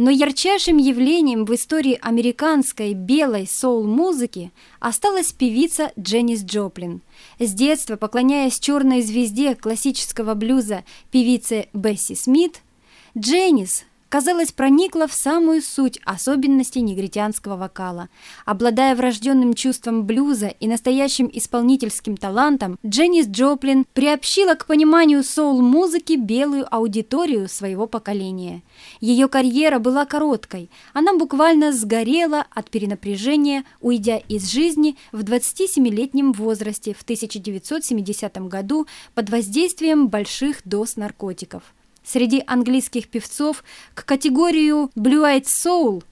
Но ярчайшим явлением в истории американской белой соул-музыки осталась певица Дженнис Джоплин. С детства, поклоняясь черной звезде классического блюза певице Бесси Смит, Дженнис казалось, проникла в самую суть особенностей негритянского вокала. Обладая врожденным чувством блюза и настоящим исполнительским талантом, Дженнис Джоплин приобщила к пониманию соул-музыки белую аудиторию своего поколения. Ее карьера была короткой, она буквально сгорела от перенапряжения, уйдя из жизни в 27-летнем возрасте в 1970 году под воздействием больших доз наркотиков. Среди английских певцов к категорию Blue Eyed Soul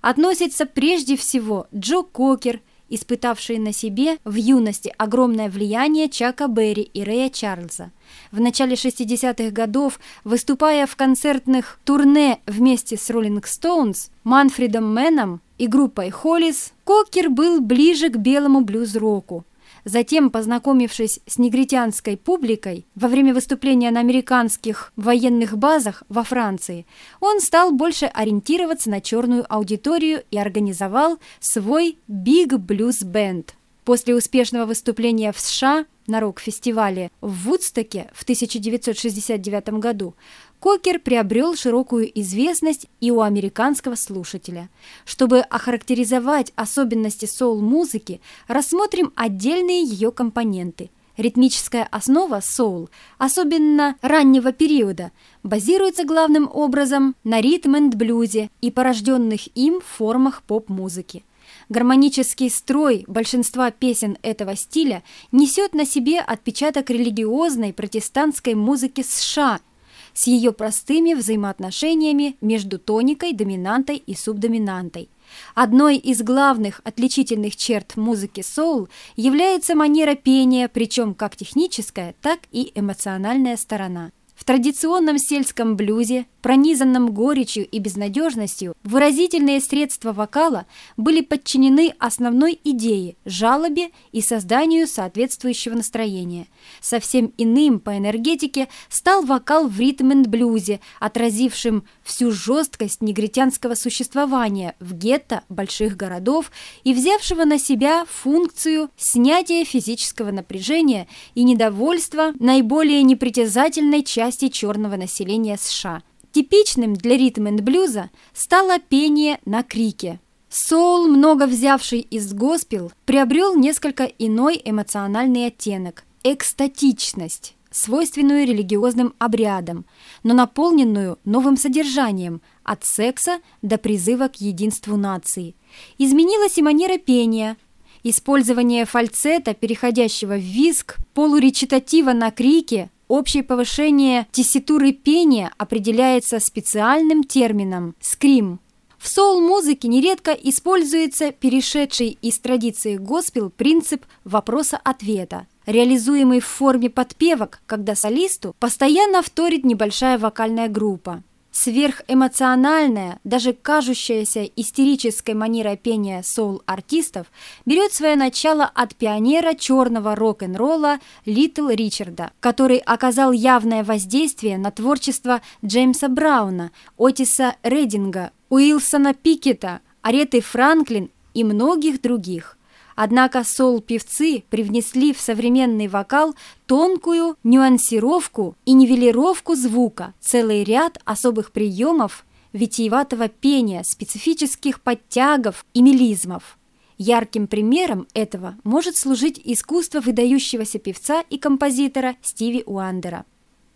относится прежде всего Джо Кокер, испытавший на себе в юности огромное влияние Чака Берри и Рэя Чарльза. В начале 60-х годов, выступая в концертных турне вместе с Rolling Stones, Манфредом Мэном и группой Холлис, Кокер был ближе к белому блюз-року, Затем, познакомившись с негритянской публикой во время выступления на американских военных базах во Франции, он стал больше ориентироваться на черную аудиторию и организовал свой Big Blues Band. После успешного выступления в США на рок-фестивале в Вудстоке в 1969 году Кокер приобрел широкую известность и у американского слушателя. Чтобы охарактеризовать особенности соул-музыки, рассмотрим отдельные ее компоненты. Ритмическая основа соул, особенно раннего периода, базируется главным образом на ритм-энд-блюзе и порожденных им формах поп-музыки. Гармонический строй большинства песен этого стиля несет на себе отпечаток религиозной протестантской музыки США – с ее простыми взаимоотношениями между тоникой, доминантой и субдоминантой. Одной из главных отличительных черт музыки соул является манера пения, причем как техническая, так и эмоциональная сторона. В традиционном сельском блюзе, пронизанном горечью и безнадежностью, выразительные средства вокала были подчинены основной идее – жалобе и созданию соответствующего настроения. Совсем иным по энергетике стал вокал в ритм-энд-блюзе, отразившим всю жесткость негритянского существования в гетто больших городов и взявшего на себя функцию снятия физического напряжения и недовольства наиболее непритязательной части черного населения США. Типичным для ритм-энд-блюза стало пение на крике. Соул, много взявший из госпел, приобрел несколько иной эмоциональный оттенок – экстатичность, свойственную религиозным обрядам, но наполненную новым содержанием – от секса до призыва к единству нации. Изменилась и манера пения – Использование фальцета, переходящего в визг, полуречитатива на крике, Общее повышение тесситуры пения определяется специальным термином «скрим». В соул-музыке нередко используется перешедший из традиции госпел принцип вопроса-ответа, реализуемый в форме подпевок, когда солисту постоянно вторит небольшая вокальная группа. Сверхэмоциональная, даже кажущаяся истерической манера пения соул-артистов берет свое начало от пионера черного рок-н-ролла Литл Ричарда, который оказал явное воздействие на творчество Джеймса Брауна, Отиса Рединга, Уилсона Пикета, Ареты Франклин и многих других – Однако сол-певцы привнесли в современный вокал тонкую нюансировку и нивелировку звука, целый ряд особых приемов витиеватого пения, специфических подтягов и мелизмов. Ярким примером этого может служить искусство выдающегося певца и композитора Стиви Уандера.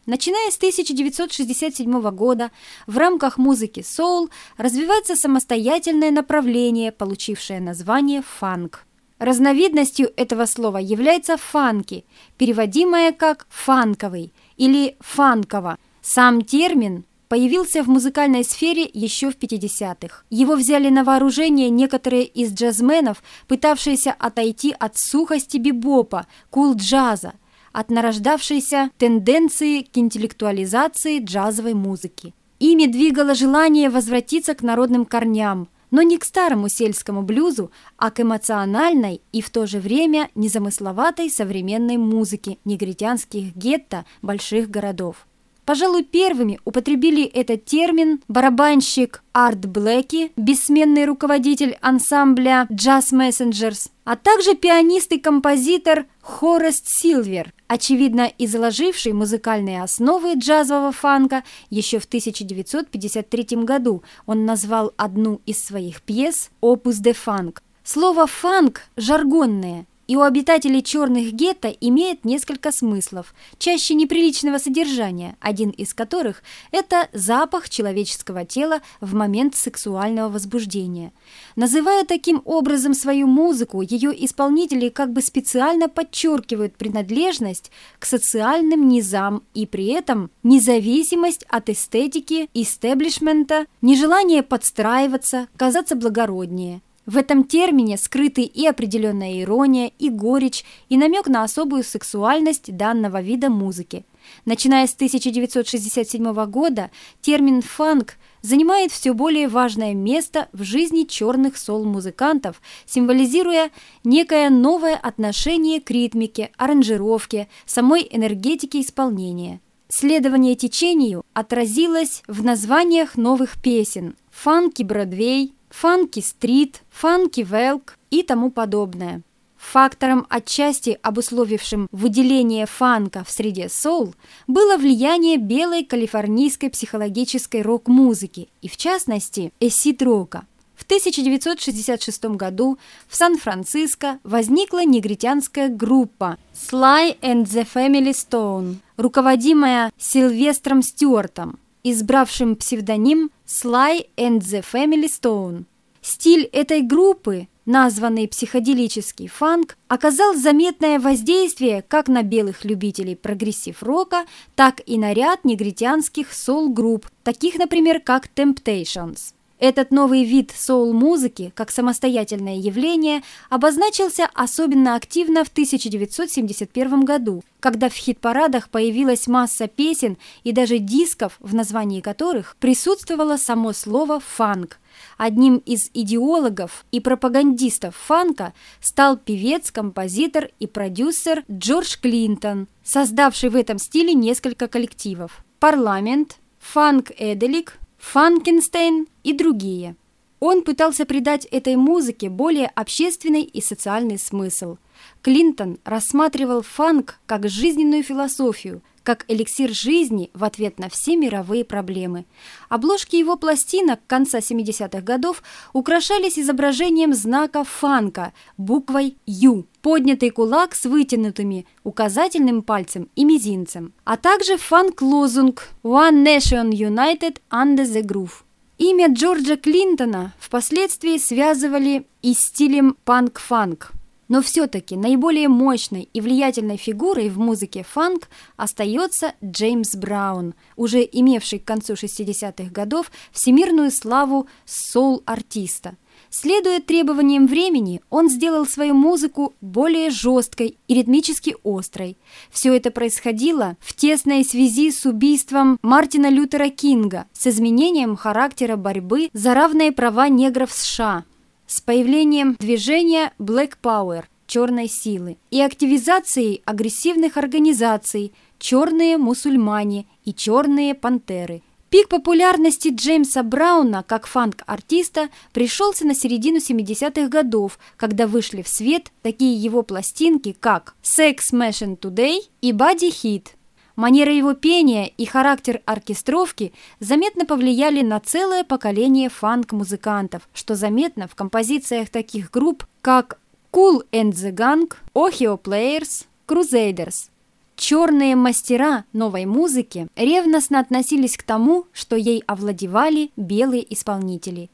Начиная с 1967 года в рамках музыки соул развивается самостоятельное направление, получившее название фанк. Разновидностью этого слова является фанки, переводимое как фанковый или фанково. Сам термин появился в музыкальной сфере еще в 50-х. Его взяли на вооружение некоторые из джазменов, пытавшиеся отойти от сухости бибопа, кул-джаза, от нарождавшейся тенденции к интеллектуализации джазовой музыки. Ими двигало желание возвратиться к народным корням – но не к старому сельскому блюзу, а к эмоциональной и в то же время незамысловатой современной музыке негритянских гетто больших городов. Пожалуй, первыми употребили этот термин барабанщик Арт Блэки, бессменный руководитель ансамбля Jazz Messengers, а также пианист и композитор Хорест Силвер, очевидно и заложивший музыкальные основы джазового фанка еще в 1953 году. Он назвал одну из своих пьес «Opus de Funk». Слово «фанк» жаргонное – и у обитателей черных гетто имеет несколько смыслов, чаще неприличного содержания, один из которых – это запах человеческого тела в момент сексуального возбуждения. Называя таким образом свою музыку, ее исполнители как бы специально подчеркивают принадлежность к социальным низам и при этом независимость от эстетики, истеблишмента, нежелание подстраиваться, казаться благороднее. В этом термине скрыты и определенная ирония, и горечь, и намек на особую сексуальность данного вида музыки. Начиная с 1967 года термин «фанк» занимает все более важное место в жизни черных сол-музыкантов, символизируя некое новое отношение к ритмике, аранжировке, самой энергетике исполнения. Следование течению отразилось в названиях новых песен «Фанки Бродвей», фанки-стрит, фанки-велк и тому подобное. Фактором, отчасти обусловившим выделение фанка в среде соул, было влияние белой калифорнийской психологической рок-музыки и, в частности, эсид-рока. В 1966 году в Сан-Франциско возникла негритянская группа Sly and the Family Stone, руководимая Сильвестром Стюартом, избравшим псевдоним Sly and the Family Stone. Стиль этой группы, названный психоделический фанк, оказал заметное воздействие как на белых любителей прогрессив-рока, так и на ряд негритянских соул-групп, таких, например, как Temptations. Этот новый вид соул-музыки, как самостоятельное явление, обозначился особенно активно в 1971 году, когда в хит-парадах появилась масса песен и даже дисков, в названии которых присутствовало само слово «фанк». Одним из идеологов и пропагандистов фанка стал певец, композитор и продюсер Джордж Клинтон, создавший в этом стиле несколько коллективов. «Парламент», «Фанк Эделик», Фанкенстейн и другие. Он пытался придать этой музыке более общественный и социальный смысл. Клинтон рассматривал фанк как жизненную философию, как эликсир жизни в ответ на все мировые проблемы. Обложки его пластинок конца 70-х годов украшались изображением знака фанка, буквой «Ю», поднятый кулак с вытянутыми указательным пальцем и мизинцем, а также фанк-лозунг «One Nation United Under the Groove». Имя Джорджа Клинтона впоследствии связывали и стилем панк-фанк. Но все-таки наиболее мощной и влиятельной фигурой в музыке фанк остается Джеймс Браун, уже имевший к концу 60-х годов всемирную славу соул-артиста. Следуя требованиям времени, он сделал свою музыку более жесткой и ритмически острой. Все это происходило в тесной связи с убийством Мартина Лютера Кинга, с изменением характера борьбы за равные права негров США – с появлением движения Black Power – черной силы и активизацией агрессивных организаций «Черные мусульмане» и «Черные пантеры». Пик популярности Джеймса Брауна как фанк-артиста пришелся на середину 70-х годов, когда вышли в свет такие его пластинки, как «Sex Machine Today» и «Body Hit», Манера его пения и характер оркестровки заметно повлияли на целое поколение фанк-музыкантов, что заметно в композициях таких групп, как Cool and the Gang, Ohio Players, Crusaders. Черные мастера новой музыки ревностно относились к тому, что ей овладевали белые исполнители.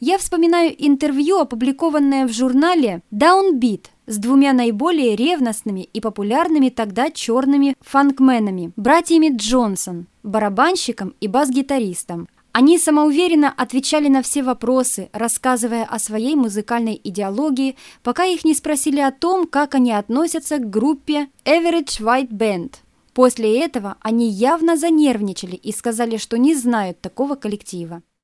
Я вспоминаю интервью, опубликованное в журнале Downbeat с двумя наиболее ревностными и популярными тогда черными фанкменами, братьями Джонсон, барабанщиком и бас-гитаристом. Они самоуверенно отвечали на все вопросы, рассказывая о своей музыкальной идеологии, пока их не спросили о том, как они относятся к группе Average White Band. После этого они явно занервничали и сказали, что не знают такого коллектива.